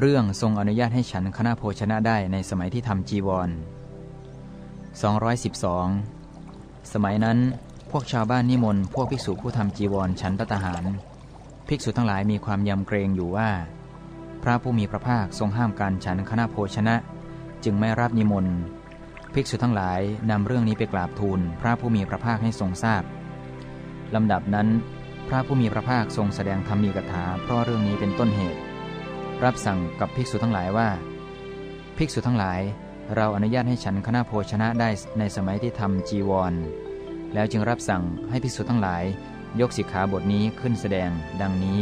เรื่องทรงอนุญาตให้ฉันคณะโภชนะได้ในสมัยที่ทำจีวร 212 สมัยนั้นพวกชาวบ้านนิมนต์พวกภิกษุผู้ทำจีวรฉันพัตหาร ภิกษุทั้งหลายมีความยำเกรงอยู่ว่า พระผู้มีพระภาคทรงห้ามการฉันคณะโภชนะ จึงไม่รับนิมนต์ภิกษุทั้งหลายนำเรื่องนี้ไปกราบทูลพระผู้มีพระภาคให้ทรงทราบลำดับนั้น พระผู้มีพระภาคทรงแสดงธรรมีกถาเพราะเรื่องนี้เป็นต้นเหตุ รับสั่งกับภิกษุทั้งหลายว่า ภิกษุทั้งหลาย เราอนุญาตให้ฉันคณะโภชนะได้ในสมัยที่ทำจีวร แล้วจึงรับสั่งให้ภิกษุทั้งหลาย ยกสิกขาบทนี้ขึ้นแสดงดังนี้